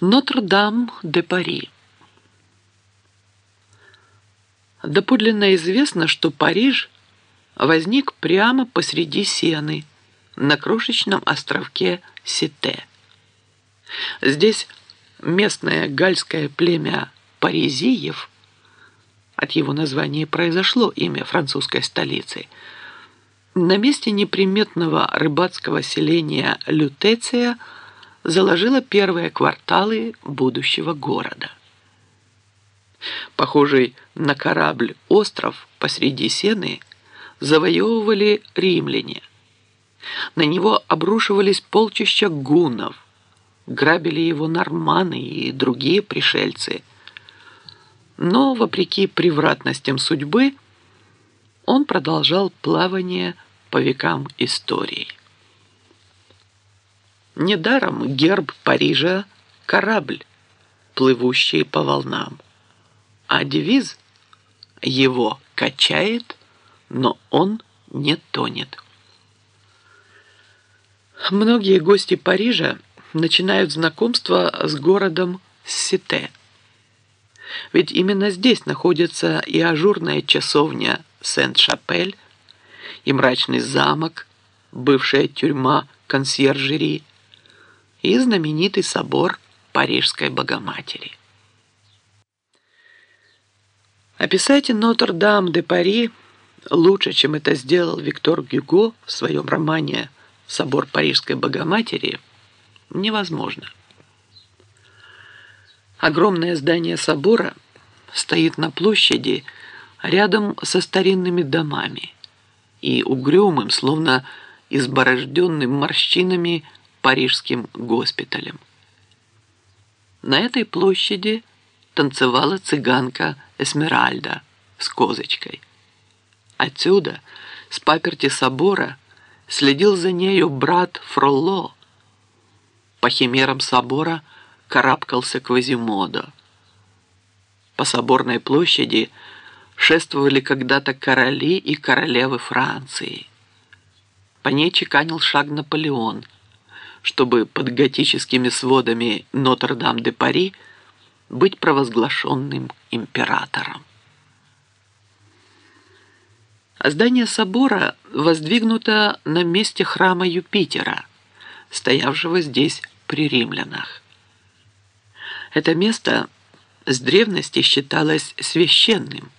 Нотр-Дам-де-Пари. Доподлинно известно, что Париж возник прямо посреди Сены, на крошечном островке Сите. Здесь местное гальское племя Паризиев, от его названия произошло имя французской столицы, на месте неприметного рыбацкого селения Лютеция – заложила первые кварталы будущего города. Похожий на корабль остров посреди Сены завоевывали римляне. На него обрушивались полчища гуннов, грабили его норманы и другие пришельцы. Но, вопреки превратностям судьбы, он продолжал плавание по векам истории. Недаром герб Парижа – корабль, плывущий по волнам. А девиз «Его качает, но он не тонет». Многие гости Парижа начинают знакомство с городом Сите. Ведь именно здесь находится и ажурная часовня Сент-Шапель, и мрачный замок, бывшая тюрьма консьержери – и знаменитый собор Парижской Богоматери. Описать Нотр-Дам-де-Пари лучше, чем это сделал Виктор Гюго в своем романе «Собор Парижской Богоматери», невозможно. Огромное здание собора стоит на площади рядом со старинными домами и угрюмым, словно изборожденным морщинами парижским госпиталем. На этой площади танцевала цыганка Эсмеральда с козочкой. Отсюда, с паперти собора, следил за нею брат Фролло. По химерам собора карабкался Квазимодо. По соборной площади шествовали когда-то короли и королевы Франции. По ней чеканил шаг Наполеон – чтобы под готическими сводами Нотр-Дам-де-Пари быть провозглашенным императором. А здание собора воздвигнуто на месте храма Юпитера, стоявшего здесь при римлянах. Это место с древности считалось священным,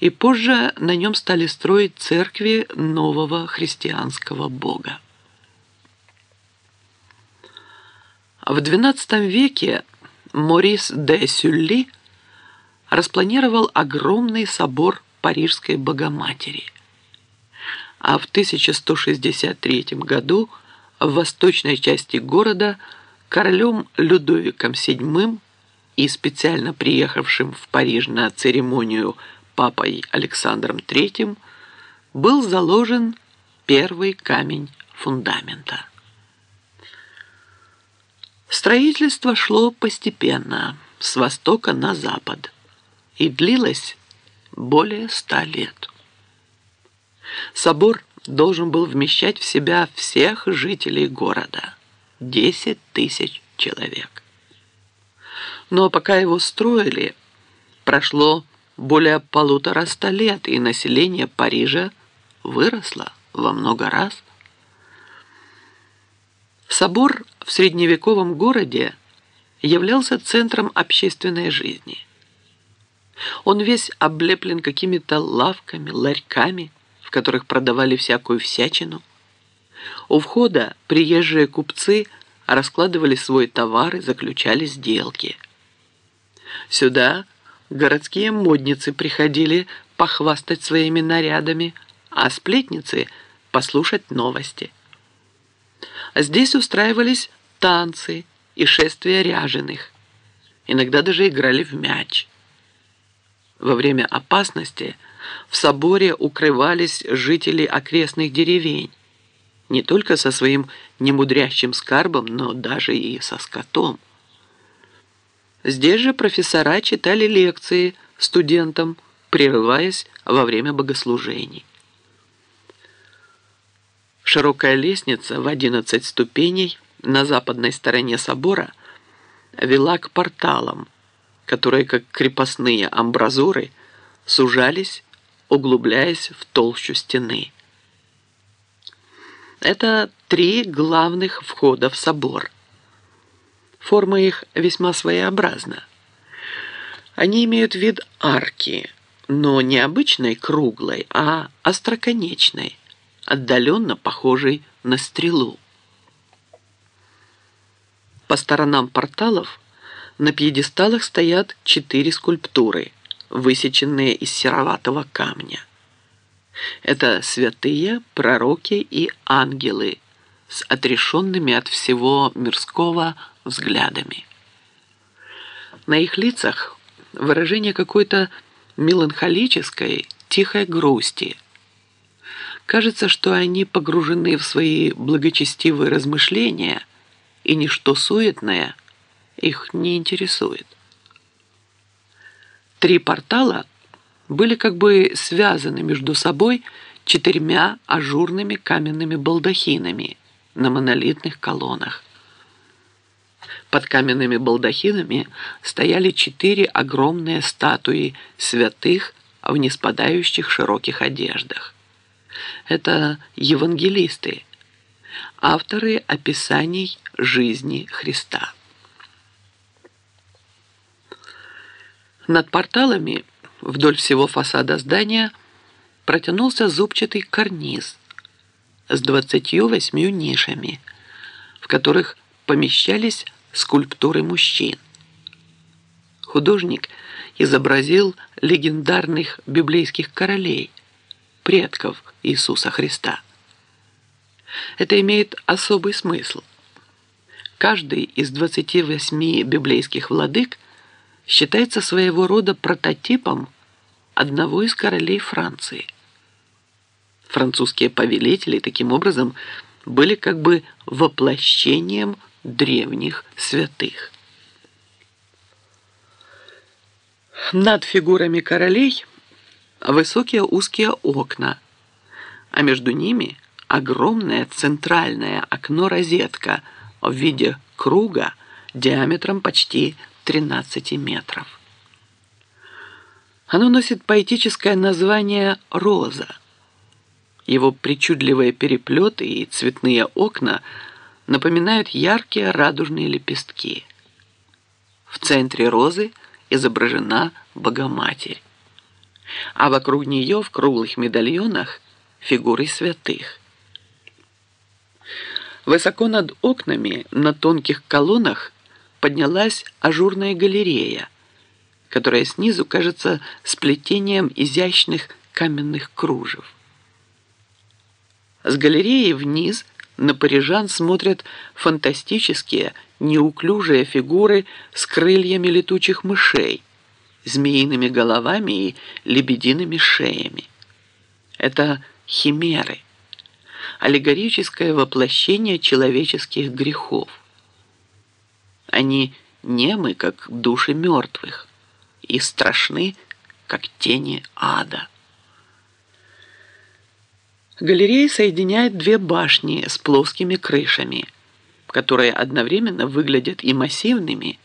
и позже на нем стали строить церкви нового христианского бога. В XII веке Морис де Сюлли распланировал огромный собор Парижской Богоматери. А в 1163 году в восточной части города королем Людовиком VII и специально приехавшим в Париж на церемонию папой Александром III был заложен первый камень фундамента. Строительство шло постепенно, с востока на запад, и длилось более ста лет. Собор должен был вмещать в себя всех жителей города – 10 тысяч человек. Но пока его строили, прошло более полутора ста лет, и население Парижа выросло во много раз – Собор в средневековом городе являлся центром общественной жизни. Он весь облеплен какими-то лавками, ларьками, в которых продавали всякую всячину. У входа приезжие купцы раскладывали свой товар и заключали сделки. Сюда городские модницы приходили похвастать своими нарядами, а сплетницы – послушать новости – Здесь устраивались танцы и шествия ряженых. Иногда даже играли в мяч. Во время опасности в соборе укрывались жители окрестных деревень, не только со своим немудрящим скарбом, но даже и со скотом. Здесь же профессора читали лекции студентам, прерываясь во время богослужений. Широкая лестница в 11 ступеней на западной стороне собора вела к порталам, которые, как крепостные амбразуры, сужались, углубляясь в толщу стены. Это три главных входа в собор. Форма их весьма своеобразна. Они имеют вид арки, но не обычной круглой, а остроконечной, отдаленно похожей на стрелу. По сторонам порталов на пьедесталах стоят четыре скульптуры, высеченные из сероватого камня. Это святые, пророки и ангелы с отрешенными от всего мирского взглядами. На их лицах выражение какой-то меланхолической, тихой грусти. Кажется, что они погружены в свои благочестивые размышления – и ничто суетное их не интересует. Три портала были как бы связаны между собой четырьмя ажурными каменными балдахинами на монолитных колоннах. Под каменными балдахинами стояли четыре огромные статуи святых в неспадающих широких одеждах. Это евангелисты – авторы описаний жизни Христа. Над порталами вдоль всего фасада здания протянулся зубчатый карниз с 28 нишами, в которых помещались скульптуры мужчин. Художник изобразил легендарных библейских королей, предков Иисуса Христа. Это имеет особый смысл. Каждый из 28 библейских владык считается своего рода прототипом одного из королей Франции. Французские повелители таким образом были как бы воплощением древних святых. Над фигурами королей высокие узкие окна, а между ними – огромное центральное окно-розетка в виде круга диаметром почти 13 метров. Оно носит поэтическое название «Роза». Его причудливые переплеты и цветные окна напоминают яркие радужные лепестки. В центре розы изображена Богоматерь, а вокруг нее в круглых медальонах фигуры святых. Высоко над окнами на тонких колоннах поднялась ажурная галерея, которая снизу кажется сплетением изящных каменных кружев. С галереи вниз на парижан смотрят фантастические, неуклюжие фигуры с крыльями летучих мышей, змеиными головами и лебедиными шеями. Это химеры – аллегорическое воплощение человеческих грехов. Они немы, как души мертвых, и страшны, как тени ада. Галерея соединяет две башни с плоскими крышами, которые одновременно выглядят и массивными,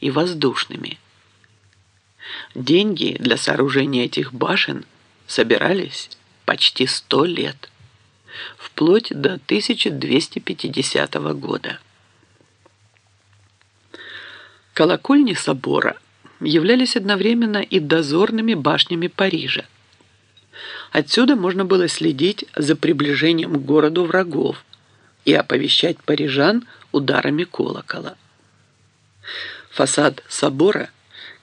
и воздушными. Деньги для сооружения этих башен собирались почти сто лет вплоть до 1250 года. Колокольни собора являлись одновременно и дозорными башнями Парижа. Отсюда можно было следить за приближением к городу врагов и оповещать парижан ударами колокола. Фасад собора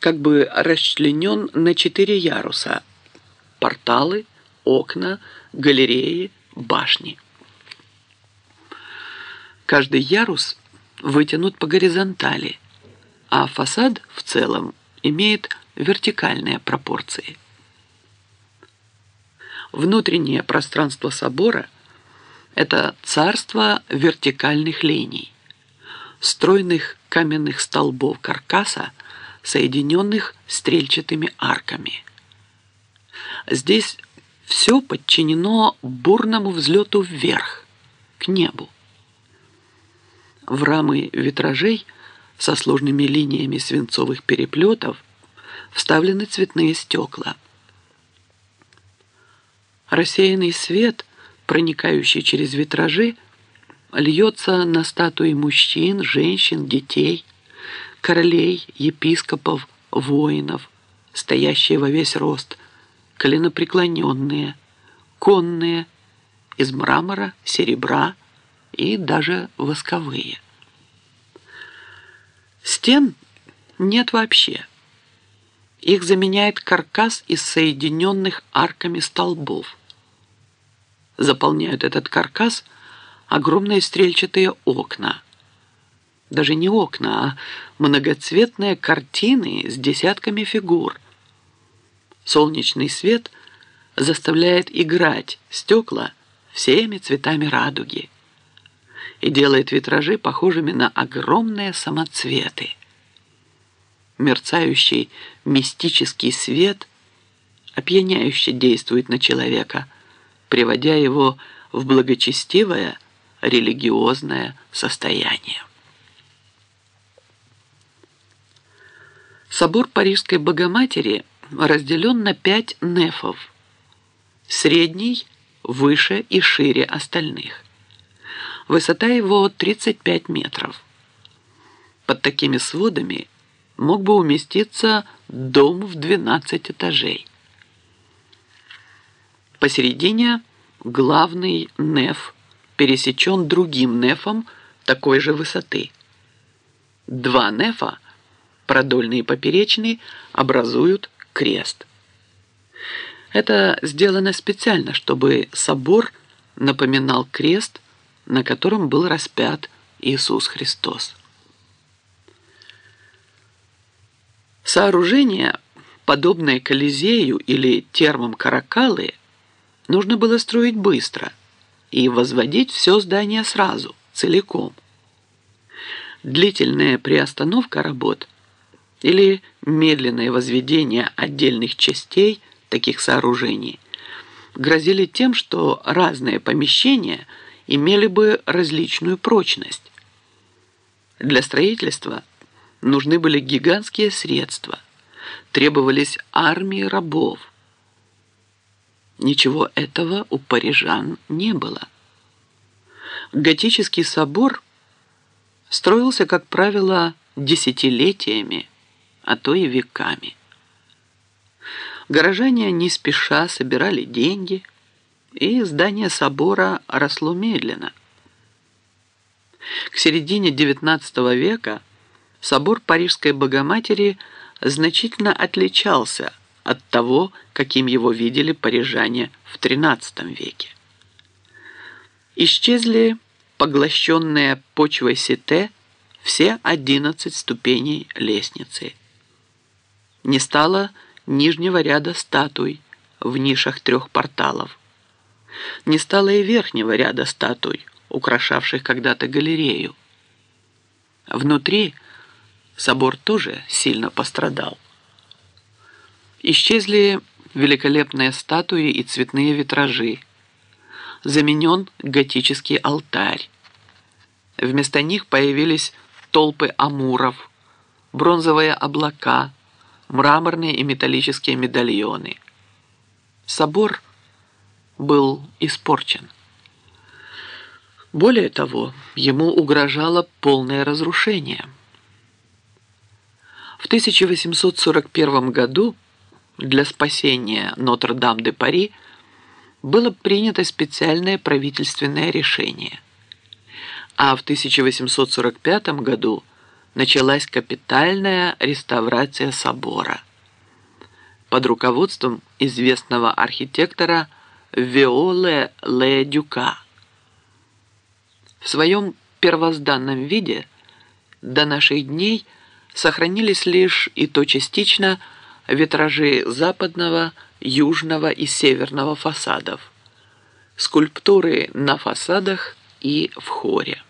как бы расчленен на четыре яруса – порталы, окна, галереи, башни. Каждый ярус вытянут по горизонтали, а фасад в целом имеет вертикальные пропорции. Внутреннее пространство собора – это царство вертикальных линий, стройных каменных столбов каркаса, соединенных стрельчатыми арками. Здесь все подчинено бурному взлету вверх, к небу. В рамы витражей со сложными линиями свинцовых переплетов вставлены цветные стекла. Рассеянный свет, проникающий через витражи, льется на статуи мужчин, женщин, детей, королей, епископов, воинов, стоящие во весь рост, коленопреклоненные, конные, из мрамора, серебра и даже восковые. Стен нет вообще. Их заменяет каркас из соединенных арками столбов. Заполняют этот каркас огромные стрельчатые окна. Даже не окна, а многоцветные картины с десятками фигур. Солнечный свет заставляет играть стекла всеми цветами радуги и делает витражи похожими на огромные самоцветы. Мерцающий мистический свет опьяняюще действует на человека, приводя его в благочестивое религиозное состояние. Собор Парижской Богоматери разделен на пять нефов. Средний выше и шире остальных. Высота его 35 метров. Под такими сводами мог бы уместиться дом в 12 этажей. Посередине главный неф пересечен другим нефом такой же высоты. Два нефа, продольный и поперечный, образуют крест. Это сделано специально, чтобы собор напоминал крест – на котором был распят Иисус Христос. Сооружение, подобное Колизею или термам Каракалы, нужно было строить быстро и возводить все здание сразу, целиком. Длительная приостановка работ или медленное возведение отдельных частей таких сооружений грозили тем, что разные помещения – имели бы различную прочность. Для строительства нужны были гигантские средства, требовались армии рабов. Ничего этого у парижан не было. Готический собор строился, как правило, десятилетиями, а то и веками. Горожане не спеша собирали деньги – и здание собора росло медленно. К середине XIX века собор Парижской Богоматери значительно отличался от того, каким его видели парижане в XIII веке. Исчезли поглощенные почвой сете все 11 ступеней лестницы. Не стало нижнего ряда статуй в нишах трех порталов не стало и верхнего ряда статуй, украшавших когда-то галерею. Внутри собор тоже сильно пострадал. Исчезли великолепные статуи и цветные витражи. Заменен готический алтарь. Вместо них появились толпы амуров, бронзовые облака, мраморные и металлические медальоны. Собор – был испорчен. Более того, ему угрожало полное разрушение. В 1841 году для спасения Нотр-Дам-де-Пари было принято специальное правительственное решение, а в 1845 году началась капитальная реставрация собора под руководством известного архитектора Виоле Ле Дюка. В своем первозданном виде до наших дней сохранились лишь и то частично витражи западного, южного и северного фасадов, скульптуры на фасадах и в хоре.